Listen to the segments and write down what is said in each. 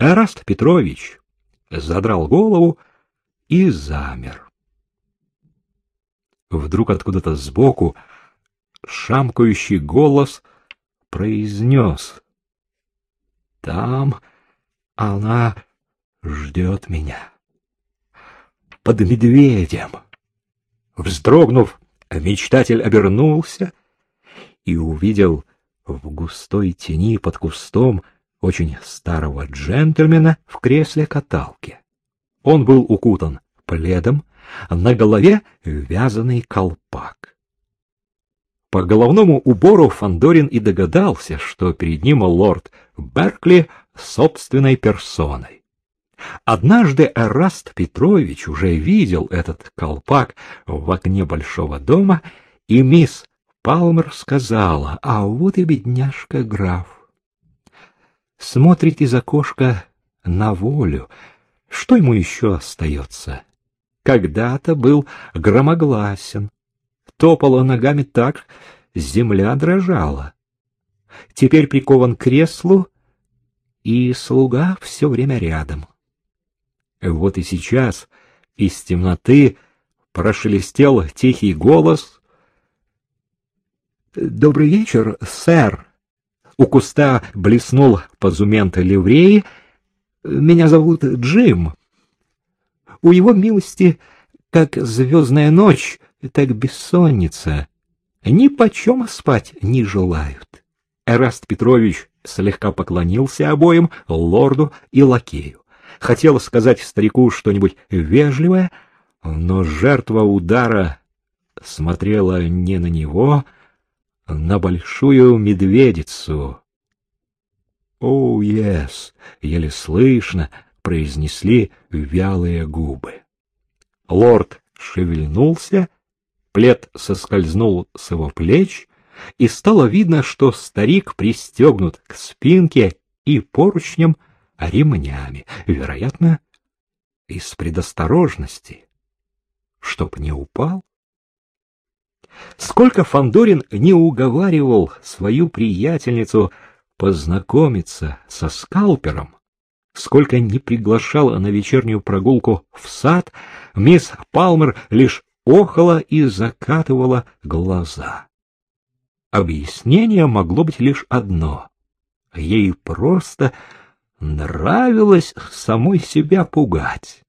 Эраст Петрович задрал голову и замер. Вдруг откуда-то сбоку шамкающий голос произнес. «Там она ждет меня. Под медведем». Вздрогнув, мечтатель обернулся и увидел в густой тени под кустом очень старого джентльмена в кресле каталки. Он был укутан пледом, на голове вязаный колпак. По головному убору Фандорин и догадался, что перед ним лорд Беркли собственной персоной. Однажды Эраст Петрович уже видел этот колпак в окне большого дома, и мисс Палмер сказала, а вот и бедняжка граф. Смотрит из окошка на волю, что ему еще остается? Когда-то был громогласен, топала ногами так, земля дрожала. Теперь прикован к креслу, и слуга все время рядом. Вот и сейчас из темноты прошелестел тихий голос. «Добрый вечер, сэр!» У куста блеснул позумент ливреи — меня зовут Джим. У его милости как звездная ночь, так бессонница. Ни почем спать не желают. Эраст Петрович слегка поклонился обоим, лорду и лакею. Хотел сказать старику что-нибудь вежливое, но жертва удара смотрела не на него, на большую медведицу, «Оу, oh, yes!» — еле слышно произнесли вялые губы. Лорд шевельнулся, плед соскользнул с его плеч, и стало видно, что старик пристегнут к спинке и поручням ремнями, вероятно, из предосторожности, чтоб не упал. Сколько Фандорин не уговаривал свою приятельницу познакомиться со скалпером, сколько не приглашала на вечернюю прогулку в сад, мисс Палмер лишь охала и закатывала глаза. Объяснение могло быть лишь одно. Ей просто нравилось самой себя пугать.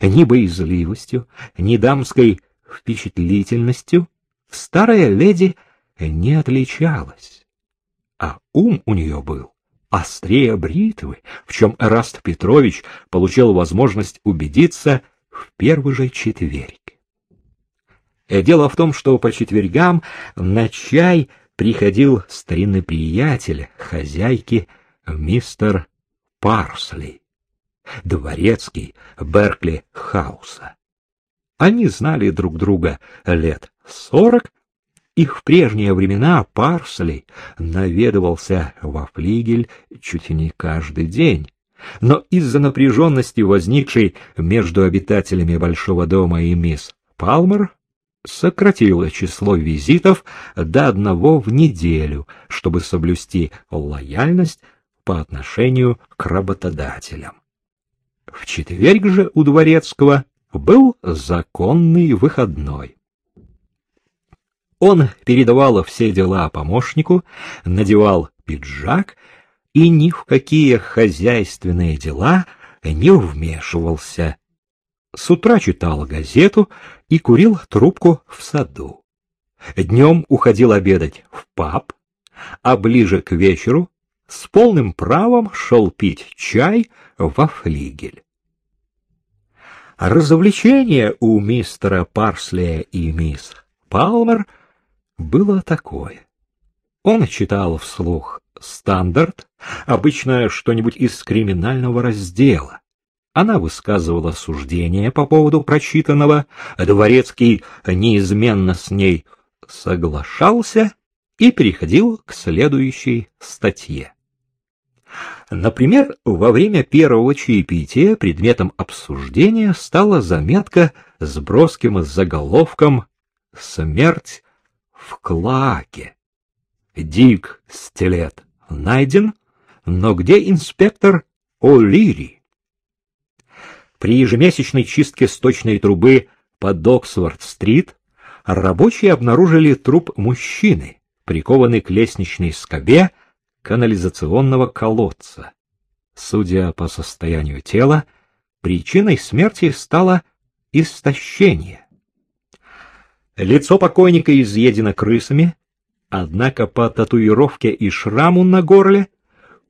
Ни боязливостью, ни дамской впечатлительностью старая леди не отличалась а ум у нее был острее бритвы, в чем Эраст Петрович получил возможность убедиться в первый же четверг. Э, дело в том, что по четвергам на чай приходил старинный приятель хозяйки мистер Парсли, дворецкий Беркли Хауса. Они знали друг друга лет сорок, их в прежние времена Парсли наведывался во флигель чуть не каждый день. Но из-за напряженности, возникшей между обитателями Большого дома и мисс Палмер, сократило число визитов до одного в неделю, чтобы соблюсти лояльность по отношению к работодателям. В четверг же у Дворецкого был законный выходной. Он передавал все дела помощнику, надевал пиджак и ни в какие хозяйственные дела не вмешивался. С утра читал газету и курил трубку в саду. Днем уходил обедать в паб, а ближе к вечеру с полным правом шел пить чай во флигель. Развлечение у мистера Парслия и мисс Палмер — было такое. Он читал вслух стандарт, обычно что-нибудь из криминального раздела. Она высказывала суждения по поводу прочитанного, Дворецкий неизменно с ней соглашался и переходил к следующей статье. Например, во время первого чаепития предметом обсуждения стала заметка с броским заголовком «Смерть в клаке. Дик стилет найден, но где инспектор О'Лири. При ежемесячной чистке сточной трубы под Оксфорд-стрит рабочие обнаружили труп мужчины, прикованный к лестничной скобе канализационного колодца. Судя по состоянию тела, причиной смерти стало истощение. Лицо покойника изъедено крысами, однако по татуировке и шраму на горле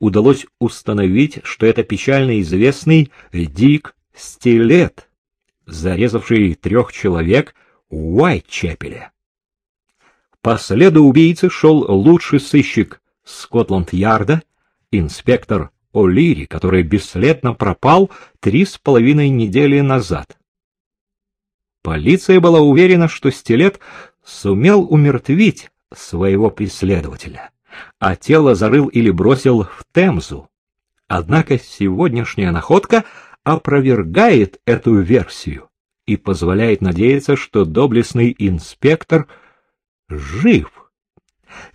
удалось установить, что это печально известный Дик Стилет, зарезавший трех человек в. По следу убийцы шел лучший сыщик Скотланд-Ярда, инспектор О'Лири, который бесследно пропал три с половиной недели назад. Полиция была уверена, что Стилет сумел умертвить своего преследователя, а тело зарыл или бросил в Темзу. Однако сегодняшняя находка опровергает эту версию и позволяет надеяться, что доблестный инспектор жив.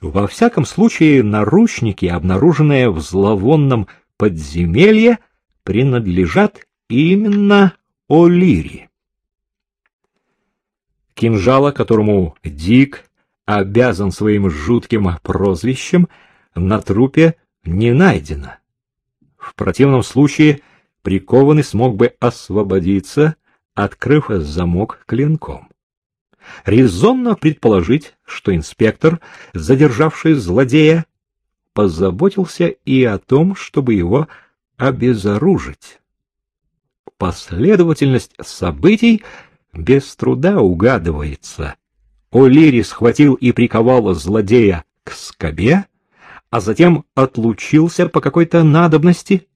Во всяком случае, наручники, обнаруженные в зловонном подземелье, принадлежат именно О'Лири. Кинжала, которому Дик обязан своим жутким прозвищем, на трупе не найдено. В противном случае прикованный смог бы освободиться, открыв замок клинком. Резонно предположить, что инспектор, задержавший злодея, позаботился и о том, чтобы его обезоружить. Последовательность событий без труда угадывается. О'Лири схватил и приковал злодея к скобе, а затем отлучился по какой-то надобности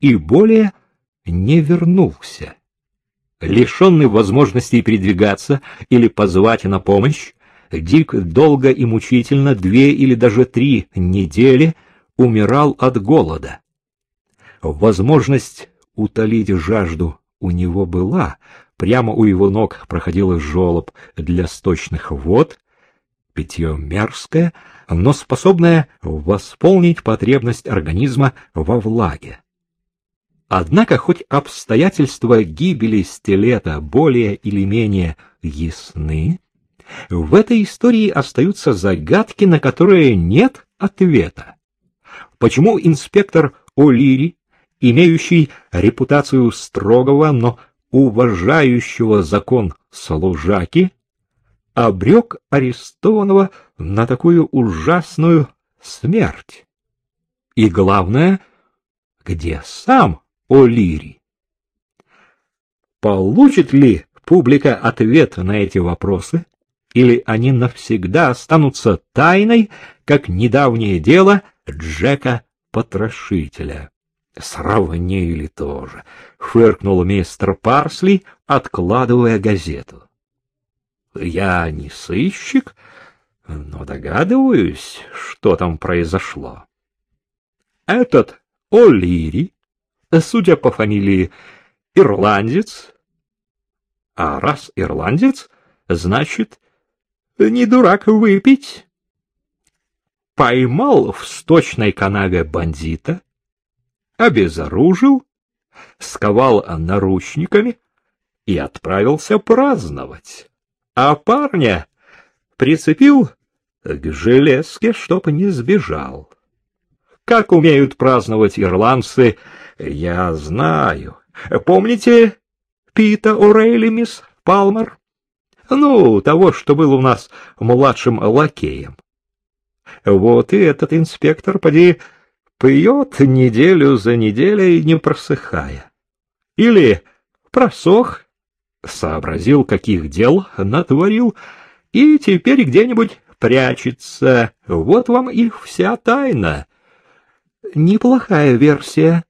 и более не вернулся. Лишенный возможности передвигаться или позвать на помощь, Дик долго и мучительно, две или даже три недели, умирал от голода. Возможность утолить жажду у него была, прямо у его ног проходил желоб для сточных вод, питье мерзкое, но способное восполнить потребность организма во влаге. Однако хоть обстоятельства гибели стилета более или менее ясны, в этой истории остаются загадки, на которые нет ответа. Почему инспектор О'Лири, имеющий репутацию строгого, но уважающего закон служаки, обрек арестованного на такую ужасную смерть? И главное, где сам О'Лири? Получит ли публика ответ на эти вопросы? или они навсегда останутся тайной, как недавнее дело Джека-потрошителя. Сравнили тоже, — фыркнул мистер Парсли, откладывая газету. Я не сыщик, но догадываюсь, что там произошло. Этот О'Лири, судя по фамилии, ирландец, а раз ирландец, значит, не дурак выпить. Поймал в сточной канаве бандита, обезоружил, сковал наручниками и отправился праздновать. А парня прицепил к железке, чтоб не сбежал. Как умеют праздновать ирландцы, я знаю. Помните Пита О'Рейли, мисс Палмер? Ну, того, что был у нас младшим лакеем. Вот и этот инспектор, поди, пьет неделю за неделей, не просыхая. Или просох, сообразил, каких дел натворил, и теперь где-нибудь прячется. Вот вам и вся тайна. Неплохая версия,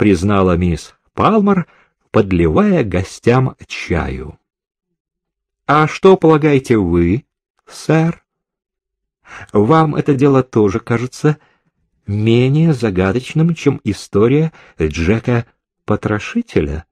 признала мисс Палмер, подливая гостям чаю. А что полагаете вы, сэр? Вам это дело тоже кажется менее загадочным, чем история Джека Потрошителя?